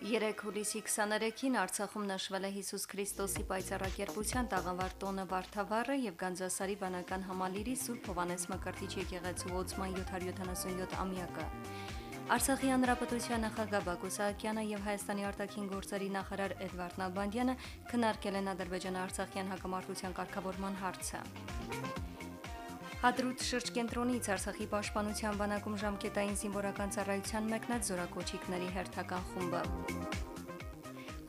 3 հուլիսի 23-ին Արցախում նշվել է Հիսուս Քրիստոսի պայծառակերպության տաղավար տոնը Վարդավառը եւ Գանձասարի վանական համալիրի Սուրբ Հովանես Մկրտիչ եկեղեցու ոցման 777 ամյակը։ Արցախի հանրապետության նախագահ Բակո Սահակյանը եւ Հայաստանի արտաքին գործերի նախարար Էդվարդ Նալբանդյանը քննարկել են Ադրբեջան-Արցախյան հակամարտության կարգավորման հարցը։ Հադրուտ շրջկենտրոնից Արցախի պաշտպանության բանակում ժամկետային զինվորական ծառայության մեկնած զորակոչիկների հերթական խումբը։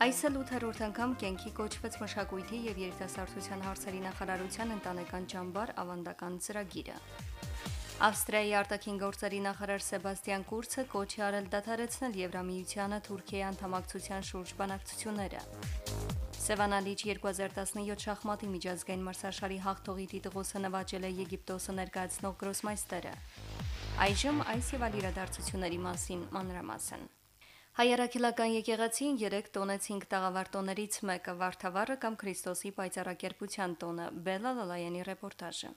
Այսօր 8-րդ անգամ կենքի կոչվեց մշակույթի եւ երիտասարդության հարցերի նախարարության ընտանեկան ճամբար ավանդական ծրագիրը։ Ավստրիայի արտաքին գործերի նախարար Սեբաստիան Կուրցը կոչ է արել դադարեցնել Եվրամիությանը Թուրքիայի անդամակցության շուրջ բանակցությունները։ Սևանալիչ 2017 շախմատի միջազգային մրցաշարի հաղթողի տիտղոսը նվաճել է Եգիպտոսը ներկայացնող գրոսմայստերը։ Այժմ այս եւ այլ իրադարձությունների մասին մանրամասն։ Հայարակելական եկեղեցին 3 տոնեց 5 տաղավարտոներից մեկը Վարդավառը կամ Քրիստոսի պայծառակերպության տոնը։ Բելա Լալայանի ռեպորտաժը։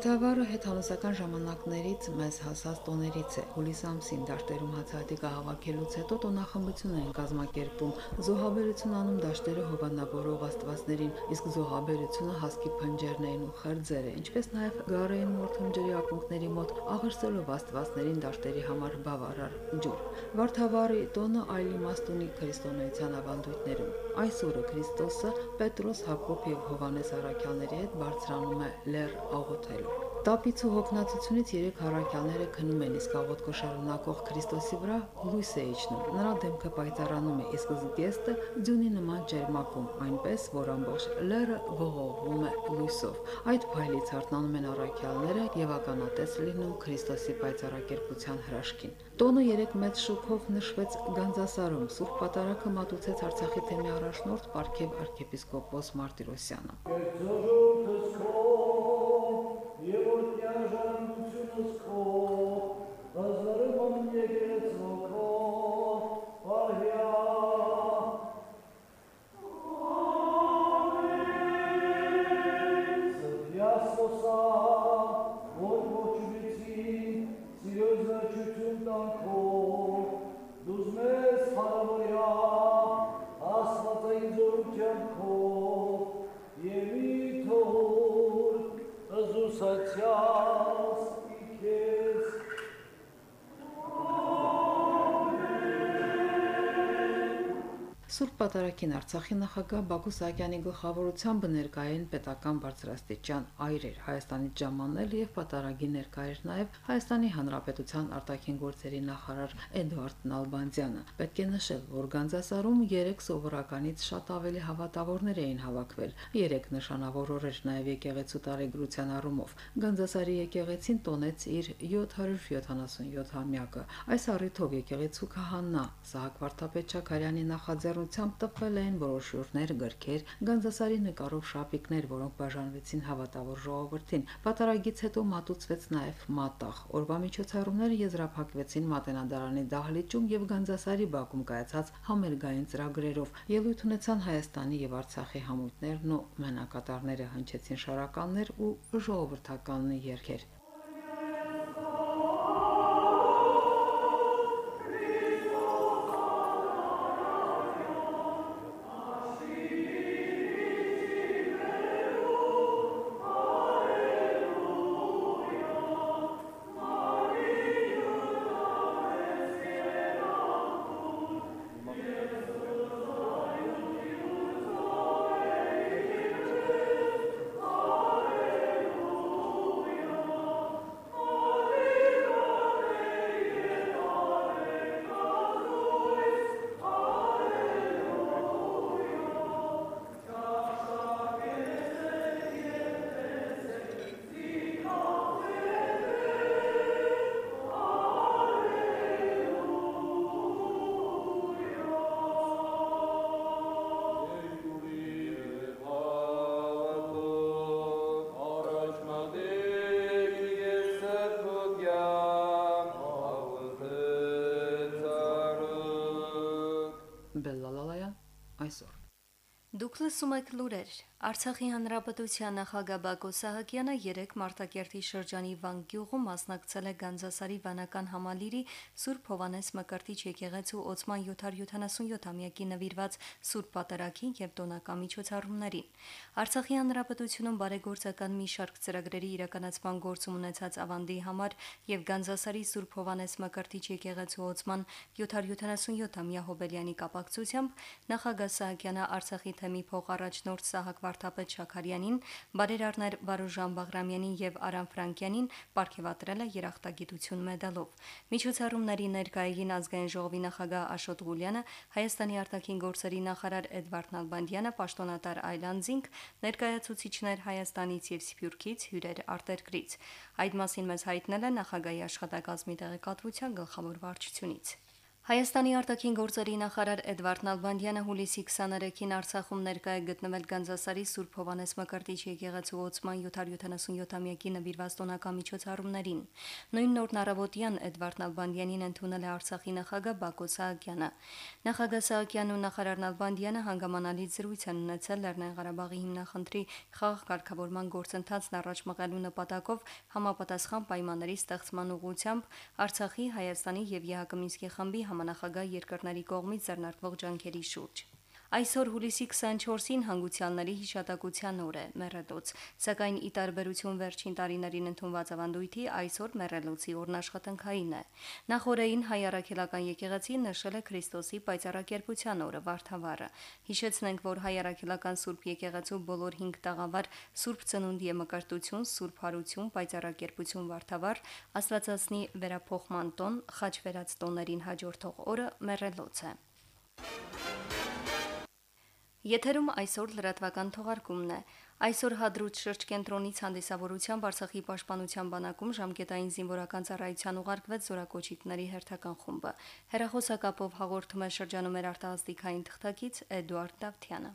Վարդավառը հետհանուսական ժամանակներից մեզ հասած տոներից է։ Հուլիս ամսին դաշտերում հացահատիկը հավաքելուց հետո տոնախմբություն են կազմակերպում, զոհաբերություն անում դաշտերը հովանավորող աստվածներին, իսկ զոհաբերությունը հասկի փնջերներին ու խրձերը, ինչպես նաև գարեին մորթումջերի ակունքների մոտ աղերսելով աստվածներին դաշտերի համար բավարար ջուր։ Վարդավառի տոնը այլ իմաստ ունի քրիստոնեության ավանդույթներում։ Այս օրը Քրիստոսը Պետրոս, Հակոբ եւ Հովանես առաքյալների հետ բարձրանում է լեռ աղոթելու։ Տապից ու հոգնածությունից երեք առաքյալները քնում են, իսկ աղոթքը շարունակող Քրիստոսի վրա լույս է իջնում։ Նրա դեմքը պայծառանում է, իսկ զգեստը ձյունի նման ջերմակում, այնպես որ ամբողջ լեռը ողողվում է լույսով։ Այդ փայլից արթնանում են առաքյալները եւ ականատես լինում Քրիստոսի պայծառակերպության հրաշքին։ Տոնը 3 մեծ շուկով նշվեց Գանձասարում։ Սուրբ Պատարագը մատուցեց Արցախի թեմի առաջնորդ Պարքև arczepiskopos Մարտիրոսյանը։ close call. Սուրբ Պատարագին Արցախի նախագահ Բակո Սահակյանի գլխավորությամբ ներկայեն պետական բարձրաստիճան այրեր Հայաստանից ժամանել եւ Պատարագի ներկայեր նաեւ Հայաստանի Հանրապետության արտաքին գործերի նախարար Էդվարդ Նալբանդյանը։ Պետք է նշել, որ Գանձասարում 3 սովորականից շատ ավելի հավատավորներ էին հավաքվել։ 3 նշանավոր օրեր նաեւ եկեղեցու տարեգրության առումով։ Գանձասարի եկեղեցին տոնեց իր 777 համյակը։ Այս առիթով եկեղեցու քահանա Սահակ Վարդապետ Չակարյանի նախաձեռն ուսումնությամբ տպվել են բրոշյուրներ, գրքեր, Գանձասարի նկարով շապիկներ, որոնք բաժանվեցին հավատավոր ժողովրդին։ Պատարագից հետո մատուցվեց նաև մատաղ։ Օրվա միջոցառումները եզրափակվեցին Մատենադարանի դահլիճում եւ Գանձասարի բակում կայացած համերգային ծրագրերով։ Ելույթ ունեցան Հայաստանի եւ Արցախի համույթներն ու մենակատարները հնչեցին շարականներ ու ժողովրդական երգեր։ aklı sumaklurer. Արցախի հանրապետության նախագահ Բակո Սահակյանը 3 Մարտակերտի շրջանի Վանգյուղում մասնակցել է Գանձասարի վանական համալիրի Սուրբ Հովանես Մկրտիչ եկեղեցու Օծման 777-ամյակի նվիրված Սուրբ Պատարագին եւ տոնական միջոցառումներին։ Արցախի հանրապետությունում բարեգործական մի շարք ծրագրերի իրականացման գործում ունեցած ավանդի համար եւ Գանձասարի Սուրբ Հովանես Մկրտիչ եկեղեցու Օծման 777-ամյա հոբելյանի կապակցությամբ նախագահ Սահակյանը Արցախի թեմի փոխարաջնորդ Սահակ Վարդապետ Շաքարյանին, բարերարներ Վարուժան Բաղրամյանին եւ Արամ Ֆրանկյանին ապարգևատրել է երախտագիտություն մեդալով։ Միջոցառումների ներկային ազգային ժողովի նախագահ Աշոտ Ղուլյանը, Հայաստանի արտաքին գործերի նախարար Էդվարդ Նալբանդյանը, պաշտոնատար Այլանդզինգ, ներկայացուցիչներ Հայաստանից եւ Սփյուռքից, հյուրեր արտերկրից։ Այդ մասին մեզ հայտնել է նախագահի աշխատակազմի տեղեկատվության գլխավոր վարչությունից։ Հայաստանի արտաքին գործերի նախարար Էդվարդ Նալբանդյանը հուլիսի 23-ին Արցախում ներկայ է գտնվել Գանձասարի Սուրբ Հովանես Մկրտիչ եկեղեցու Օծման 777-ամյակի նվիրված տոնական միջոցառումներին։ Նույն նորն առավոտյան Էդվարդ Նալբանդյանին ընդունել է Արցախի նախագահ Բակո Սահակյանը։ Նախագահ Սահակյանն ու նախարար Նալբանդյանը հանգամանալի զրույց են ունեցել Լեռնային Ղարաբաղի հիմնախնդրի խաղ կարգավորման գործընթացն առաջ մղելու նպատակով համապատասխան պայմանների ստեղծման ուղղությամբ Արցախի, Հայաստանի եւ ԵՀԿ Մինսկի խմբի համանախագահ երկրների կողմից ձեռնարկվող ջանքերի շուրջ։ Այսօր հուլիսի 24-ին հանգուցյալների հիշատակության օր է Մեռելոց, սակայն ի տարբերություն վերջին տարիներին ընդունված ավանդույթի այսօր Մեռելոցի օրն աշխատանքային է։ Նախորդին հայ առաքելական եկեղեցին նշել է Քրիստոսի պայծառակերպության օրը Վարդավառը։ Հիշեցնենք, որ հայ առաքելական Սուրբ եկեղեցու բոլոր 5 տաղավար Սուրբ Ծնունդի մկրտություն, Սուրբ Հարություն, պայծառակերպություն Վարդավառ, Աստվածածնի վերափոխման տոն, խաչ վերած տոներին հաջորդող օրը Մեռելոց է։ Եթերում այսօր լրատվական թողարկումն է։ Այսօր Հադրուտ շրջկենտրոնից հանդիսավորությամբ Արցախի պաշտպանության բանակում ժամկետային զինվորական ծառայության ուղարկվեց զորակոչիկների հերթական խումբը։ Հերախոսակապով հաղորդում է շրջանում մեր արտահասթիկային թղթակից Էդուարդ Դավթյանը։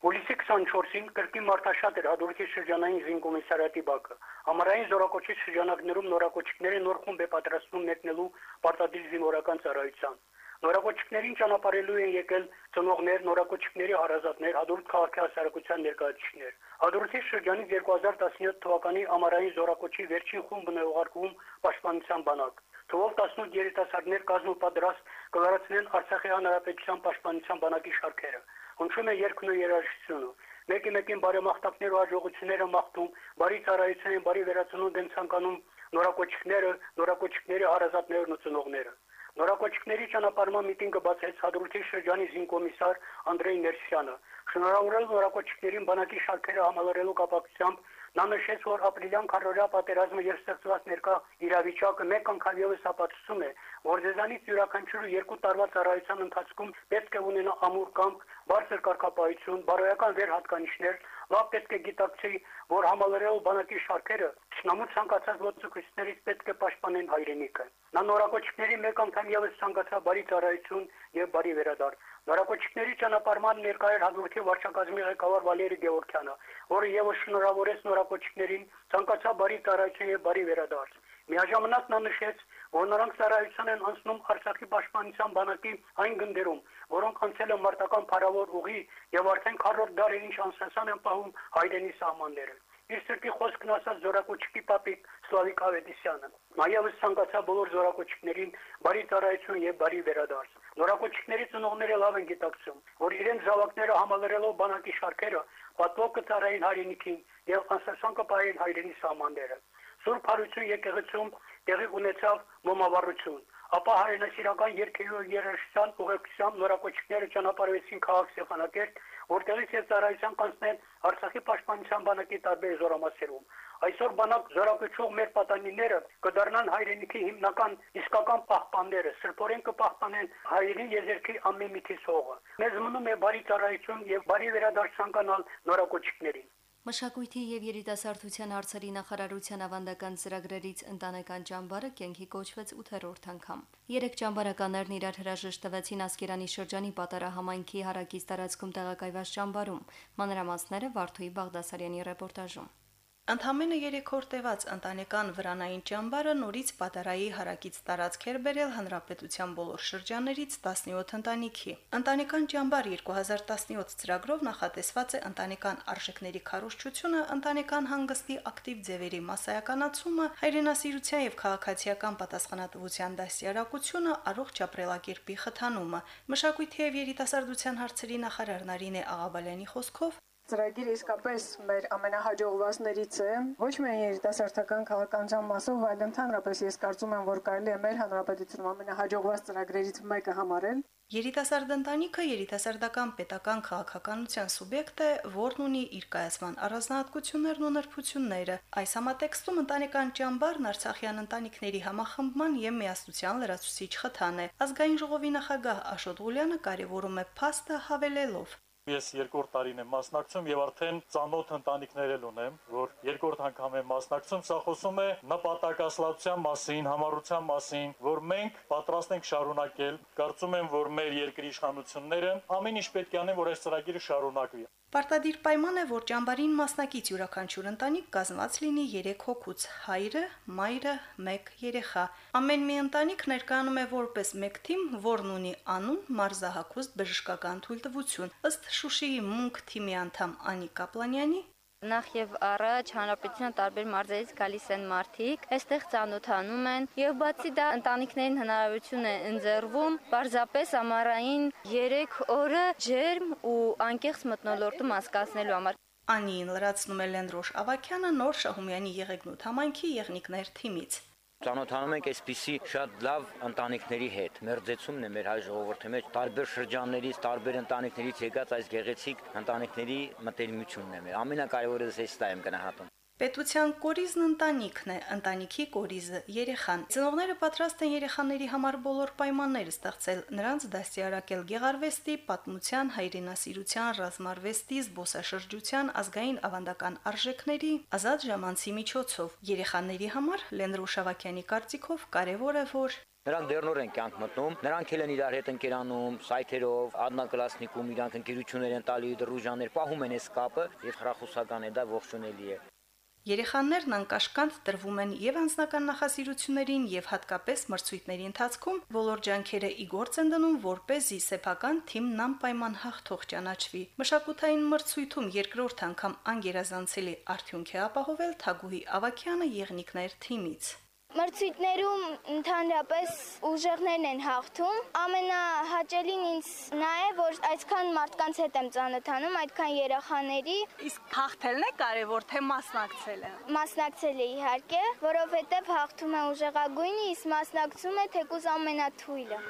Հուլիսի 24-ին կրկին մարտաշատ էր Հադրութի շրջանային զինկոմիսարիատի բակը։ Ամառային զորակոչի շրջանակներում նորակոչիկները նոր խումբ է պատրաստվում մեկնելու պարտադիր զինվորական ծառայության։ Նորակոչիկներին ճանապարհելու են եկել ծնողներ, նորակոչիկների հարազատներ, հադրուտ քաղաքի հասարակության ներկայացուցիչներ։ Հադրութի շրջանից 2017 թվականի ամառային զորակոչի վերջին խումբն է ուղարկվում պաշտպանության բանակ։ Թվով 18 երիտասարդներ կազմապատրաստ կլարացնեն Արցախի հանրապետության պաշտպանության բանակի շարքերը։ Հնչում է երկն ու երաժշտությունը։ Մեկի մեկին բարեմաղթակներ ու հաջողությունները մաղթում, բարի ծառայության բարի վերացնուն դեն ցանկանում նորակոչիկները, նորակոչիկների հարազատներն ու ծնողները։ Նորակոչիկների ճանապարհման միտինգը բացեց Հադրութի շրջանի զինկոմիսար Անդրեյ Ներսյանը։ Շնորհավորել նորակոչիկներին բանակի շարքերը համալրելու կապակցությամբ նա նշեց, որ ապրիլյան քարորյա պատերազմը եւ ստեղծված ներկա իրավիճակը մեկ անգամ եւս ապացուցում է, որ դեզանից յուրաքանչյուրը երկու տարվա ծառայության ընթացքում պետք է ունենա ամուր կամք, բարձր կարգապահություն, բարոյական վերհատկանիշներ, լավ պետք է գիտակցի, որ համալրելու բանակի շարքերը Չնամու ցանկացած ոչխարներից պետք է պաշտպանեն հայրենիքը։ Նա նորակոչիկների մեկ անգամ եւս ցանկացավ բարի ծառայություն եւ բարի վերադարձ։ Նորակոչիկների ճանապարհման ներկայ էր հաջորդի վարչակազմի ղեկավար Վալերի Գևորքյանը, որը եւս շնորհավորեց նորակոչիկներին, ցանկացավ բարի ծառայություն եւ բարի վերադարձ։ Միաժամանակ նա նշեց, որ նրանք ծառայության են անցնում Արցախի պաշտպանության բանակի այն գնդերում, որոնք անցել են մարտական փառավոր ուղի եւ արդեն 4-րդ դարին ինչ անսասան են պահում հայրենի սահմանները իր սրտի խոսքն ասած զորակոչիկի պապիկ Սլավիկ Ավետիսյանը։ Նաեւ ցանկացա բոլոր զորակոչիկներին բարի ծառայություն եւ բարի վերադարձ։ Զորակոչիկների ծնողները լավ են գիտակցում, որ իրենց զավակները համալրելով բանակի շարքերը պատվո կծառային հայրենիքին եւ անսասան կպահեն հայրենի սահմանները։ Սուրբ Հարություն եկեղեցում տեղի ունեցավ մոմավառություն ապա հայրենասիրական երկերի ու երաժշտության ուղեկցությամբ նորակոչիկները ճանապարհվեցին քաղաք Ստեփանակերտ, որտեղից եւ ծառայության կանցնեն Արցախի պաշտպանության բանակի տարբեր զորամասերում։ Այսօր բանակ զորակոչող մեր պատանիները կդառնան հայրենիքի հիմնական իսկական պահպանները, սրբորեն կպահպանեն հայերի եզերքի ամեն մի քիսողը։ Մեզ մնում է բարի ծառայություն եւ բարի վերադարձ ցանկանալ նորակոչիկներին։ Մշակույթի եւ երիտասարդության հարցերի նախարարության ավանդական ծրագրերից ընտանեկան ճամբարը կենքի կոչվեց 8-րդ անգամ։ Երեք ճամբարականներն իրար հրաժեշտ տվեցին Ասկերանի շրջանի Պատարահամայնքի հարակից տարածքում տեղակայված ճամբարում։ Մանրամասները Վարդուի Բաղդասարյանի ռեպորտաժում։ Ընդամենը 3 օր տևած ընտանեկան վրանային ճամբարը նորից Պատարայի հարակից տարածք էր բերել հանրապետության բոլոր շրջաններից 17 ընտանիքի։ Ընտանեկան ճամբար 2017 ծրագրով նախատեսված է ընտանեկան արժեքների քարոզչությունը, ընտանեկան հանգստի ակտիվ ձևերի մասսայականացումը, հայրենասիրության եւ քաղաքացիական պատասխանատվության դասյարակությունը, առողջ ապրելակերպի խթանումը։ Մշակույթի եւ երիտասարդության հարցերի նախարար Նարինե Աղաբալյանի խոսքով ծրագիրը իսկապես մեր ամենահաջողվածներից է ոչ միայն երիտասարդական քաղաքական մասով, այլ ընդհանրապես ես կարծում եմ, որ կարելի է մեր հանրապետությունում ամենահաջողված ծրագրերից մեկը համարել։ Երիտասարդ ընտանիքը երիտասարդական պետական քաղաքականության սուբյեկտ է, որն ունի իր կայացման առանձնահատկություններն ու նրբությունները։ Այս համատեքստում ընտանեկան ճամբարն Արցախյան ընտանիքների համախմբման եւ միասնության լրացուցիչ խթան է։ Ազգային ժողովի նախագահ Աշոտ Ղուլյանը կարևորում է փաստը հավելելով. Ես երկրորդ տարին եմ մասնակցում եւ արդեն ծանոթ ընտանիքներ էլ ունեմ, որ երկրորդ անգամ եմ մասնակցում, սա խոսում է նպատակասլացության մասին, համառության մասին, որ մենք պատրաստ ենք շարունակել։ Կարծում եմ, որ մեր երկրի իշխանությունները ամեն ինչ պետք է անեն, որ այս ծրագիրը շարունակվի։ Պարտադիր պայման է, որ ճամբարին մասնակից յուրաքանչյուր ընտանիք կազմված լինի 3 հոգուց՝ հայրը, մայրը, 1 երեխա։ Ամեն մի ընտանիք ներկայանում է որպես մեկ թիմ, որն ունի անուն, մարզահակուստ բժշկական թույլտվություն։ Ըստ Շուշիի մունք թիմի անդամ Անի Կապլանյանի Նախ եւ առաջ հանրապետության տարբեր մարզերից գալիս են մարդիկ, այստեղ ծանոթանում են եւ բացի դա ընտանիքներին հնարավորություն է ընձեռվում պարզապես ամառային 3 օրը ջերմ ու անկեղծ մտնոլորտում անցկացնելու համար։ Անին լրացնում է Լենրոշ Ավակյանը նոր Շահումյանի Եղեգնուտ համայնքի եղնիկներ թիմից։ Ծանոթանում ենք այսպիսի շատ լավ ընտանիքների հետ։ Մերձեցումն է մեր հայ ժողովրդի մեջ տարբեր շրջաններից, տարբեր ընտանիքներից եկած այս գեղեցիկ ընտանիքների մտերմությունն է Ամենակարևորը ես դա եմ գնահատում։ Պետության կորիզն ընտանիքն է, ընտանիքի կորիզը երեխան։ Ծնողները պատրաստ են երեխաների համար բոլոր պայմանները ստեղծել, նրանց դաստիարակել գեղարվեստի, պատմության, հայրենասիրության, ռազմարվեստի, զբոսաշրջության, ազգային ավանդական արժեքների, ազատ ժամանցի միջոցով։ Երեխաների համար Լեն Ռուշավակյանի կարծիքով կարևոր է, որ Նրանք դեռնոր են կյանք մտնում, նրանք էլ են իրար հետ ընկերանում, սայթերով, adnaklasnikum իրանք ընկերություններ են տալի, դրուժաներ, պահում են այս կապը եւ հրախուսական է դա ողջունելի է։ Երեխաներն անկաշկանդ տրվում են եւ անձնական նախասիրություններին եւ հատկապես մրցույթների ընթացքում բոլոր ջանքերը ի գործ են դնում, որ เป զի սեփական թիմն անպայման հաղթող ճանաչվի։ Մշակութային մրցույթում երկրորդ անգամ անգերազանցելի արդյունք է ապահովել Թագուհի Ավակյանը եղնիկներ թիմից։ Մրցույթներում ընդհանրապես ուժեղներն են հաղթում։ Ամենահաճելին ինձ նա է, որ այսքան մարդկանց հետ եմ ծանոթանում, այդքան երեխաների։ Իսկ հաղթելն է կարևոր, թե մասնակցելը։ Մասնակցել է իհարկե, որովհետև հաղթում է ուժեղագույնը, իսկ մասնակցում է թեկուզ ամենաթույլը։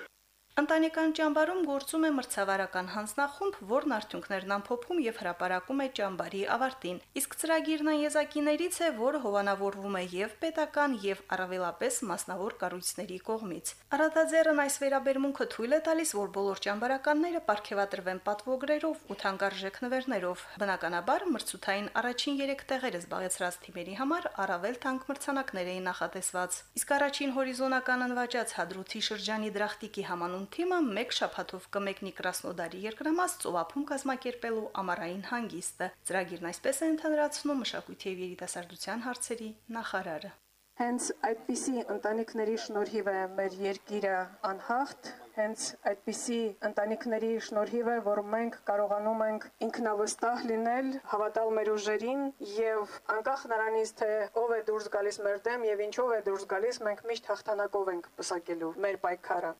Ընտանեկան ճամբարում գործում է մրցավարական հանձնախումբ, որն արդյունքներն ամփոփում եւ հրապարակում է ճամբարի ավարտին։ Իսկ ծրագիրն այն եզակիներից է, որը հովանավորվում է եւ պետական եւ առավելապես մասնավոր կառույցների կողմից։ Արադաձերն այս վերաբերմունքը թույլ է տալիս, որ բոլոր ճամբարականները ապարգևատրվեն պատվոգրերով ու թանկարժեք նվերներով։ Բնականաբար մրցութային առաջին 3 տեղերը զբաղեցրած թիմերի համար առավել թանկ մրցանակներ էին նախատեսված։ Իսկ առաջին հորիզոնական անվաճած Հադրութի շրջանի դրախտիկի համանուն թիմը մեկ շաբաթով կմեկնի Կրասնոդարի երկրամաս ծովափում կազմակերպելու ամառային հանգիստը։ Ծրագիրն այսպես է ընդհանրացնում մշակույթի եւ երիտասարդության հարցերի նախարարը։ Հենց այդպիսի ընտանիքների շնորհիվ է մեր երկիրը անհաղթ, հենց այդպիսի ընտանիքների շնորհիվ է, որ մենք կարողանում ենք ինքնավստահ լինել, հավատալ մեր ուժերին եւ անկախ նրանից թե ով է դուրս գալիս մեր դեմ եւ ինչով է դուրս գալիս, մենք միշտ հաղթանակով ենք պսակելու մեր պայքարը։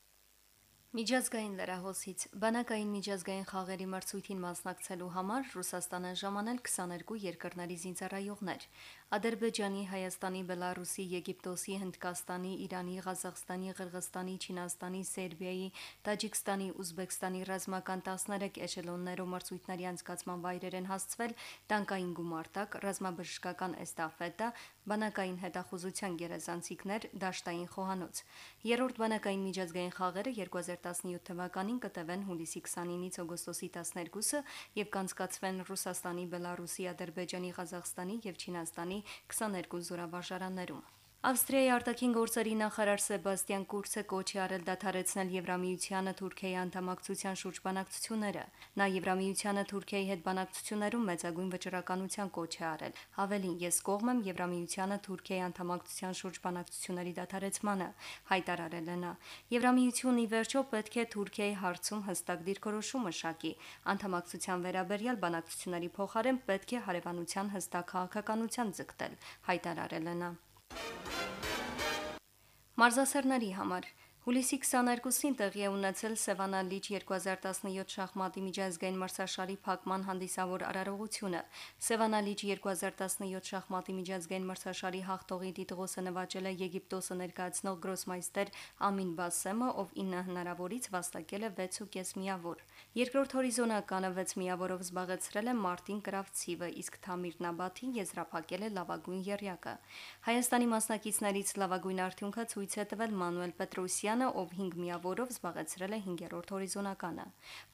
Միջազգային լրահոսից բանակային միջազգային խաղերի մրցույթին մասնակցելու համար Ռուսաստանը ժամանել 22 երկրների զինծառայողներ։ Ադրբեջանի, Հայաստանի, Բելարուսի, Եգիպտոսի, Հնդկաստանի, Իրանի, Ղազախստանի, Ղրղստանի, Չինաստանի, Սերբիայի, Տաջիկստանի, Ուզբեկստանի ռազմական 13 էշելոններով մրցույթների անցկացման վայրեր են հասցվել. Տանկային գումարտակ, ռազմաբժշկական էստաֆետա, բանակային հետախուզության գերազանցիկներ, դաշտային խոհանոց։ Երրորդ բանակային միջազգային խաղերը 2017 թվականին կտևեն հուլիսի 29-ից օգոստոսի 12-ը եւ կանցկացվեն Ռուսաստանի, Բելարուսի, Ադրբեջանի, Ղազախստանի եւ Չինաստանի 22 զորավարժարաններում։ Ավստրիայի արտաքին գործերի նախարար Սեբաստիան Կուրցը կոչ է արել դադարեցնել Եվրամիությանը Թուրքիայի անդամակցության շուրջ բանակցությունները։ Նա Եվրամիությանը Թուրքիայի հետ բանակցություններում մեծագույն վճռականության կոչ է արել։ Հավելին, ես կողմ եմ Եվրամիությանը Թուրքիայի անդամակցության շուրջ բանակցությունների դադարեցմանը, հայտարարել է նա։ Եվրամիությունն ի վերջո պետք է Թուրքիայի հարցում հստակ դիրքորոշում մշակի։ Անդամակցության վերաբերյալ բանակցությունների փոխարեն պետք է հարևանության հստակ քաղաքականության ձգտել, հայտարարել է նա։ Մարզասերների համար Հուլիսի 22-ին տեղի է ունեցել Սևանա Լիճ 2017 շախմատի միջազգային մրցաշարի փակման հանդիսավոր արարողությունը։ Սևանա Լիճ 2017 շախմատի միջազգային մրցաշարի հաղթողի տիտղոսը նվաճել է Եգիպտոսը ներկայացնող գրոսմայստեր Ամին Բասեմը, ով 9 հնարավորից վաստակել է 6.5 միավոր։ Երկրորդ հորիզոնականը 6 միավորով զբաղեցրել է Մարտին Կրավցիվը, իսկ Թամիր Նաբաթին եզրափակել է լավագույն երյակը։ Հայաստանի մասնակիցներից լավագույն արդյունքը ցույց է տվել Մանուել Պետրոսյանը, Պետրոսյանը, ով 5 միավորով զբաղեցրել է 5-րդ հորիզոնականը։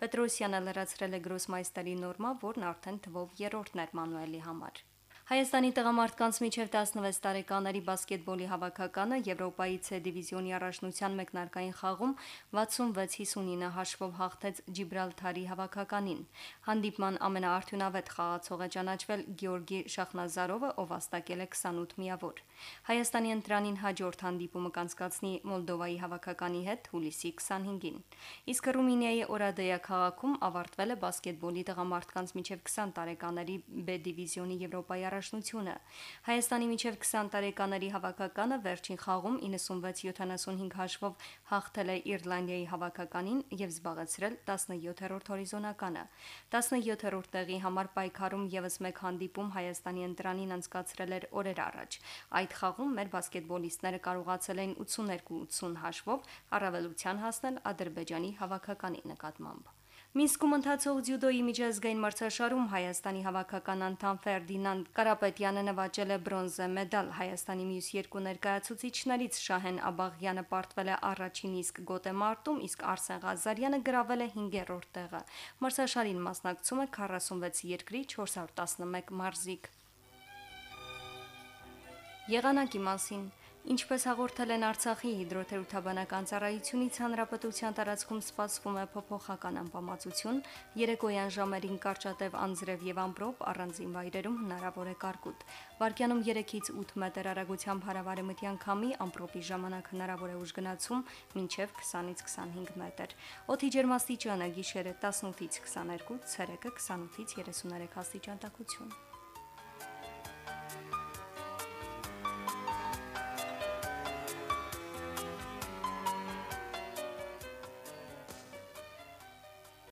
Պետրոսյանը լրացրել է գրոսմայստերի նորմա, որն արդեն թվով երրորդն էր Մանուելի համար։ Հայաստանի տղամարդկանց միջև 16 տարեկաների բասկետբոլի հավաքականը Եվրոպայի C դիվիզիոնի առաջնության մեկնարկային խաղում 66-59 հաշվով հաղթեց Ջիբրալթարի հավաքականին։ Հանդիպման ամենաարդյունավետ խաղացողը ճանաչվել Գեորգի Շախնազարովը, ով աստակել է 28 միավոր։ Հայաստանի ընտրանին հաջորդ հանդիպումը կանցկացնի Մոլդովայի հավաքականի հետ հուլիսի 25-ին։ Իսկ Ռումինիայի Օրադեյա քաղաքում ավարտվել է բասկետբոլի տղամարդկանց միջև 20 տարեկաների B դիվիզիոնի Եվրոպայի առաջնությունը։ Հայաստանի միջև 20 տարեկաների հավաքականը վերջին խաղում 96-75 հաշվով հաղթել է Իռլանդիայի հավաքականին եւ զբաղեցրել 17-րդ հորիզոնականը։ 17-րդ տեղի համար պայքարում եւս մեկ հանդիպում Հայաստանի ընտրանին անցկացրել էր օրեր առաջ։ Այդ խաղում մեր բասկետբոլիստները կարողացել էին 82-80 հաշվով առավելության հասնել Ադրբեջանի հավաքականի նկատմամբ։ Մինսկում ընթացող ձյուդոյի միջազգային մրցաշարում Հայաստանի հավաքական անդամ Ֆերդինանդ Կարապետյանը նվաճել է բրոնզե մեդալ։ Հայաստանի մյուս երկու ներկայացուցիչներից Շահեն Աբաղյանը պարտվել է առաջին իսկ գոտեմարտում, իսկ Արսեն Ղազարյանը գրավել է 5-րդ տեղը։ Մրցաշարին մասնակցում է 46 երկրի 411 մարզիկ։ Եղանակի մասին Ինչպես հաղորդել են Արցախի հիդրոթերապևտաբանական ծառայությունից, հանրապետության տարածքում սպասվում է փոփոխական անբավարարություն, երեկոյան ժամերին կարճատև անձրև եւ ամպրոպ, առանձին վայրերում հնարավոր է կարկուտ։ Վարկյանում 3-ից 8 մետր արագությամբ հարավարեմտյան քամի, ամպրոպի ժամանակ հնարավոր է ուժգնացում մինչև 20-ից 25 մետր։ Օդի ջերմաստիճանը գիշերը 18-ից 22, ցերեկը 28-ից 33 աստիճան տաքություն։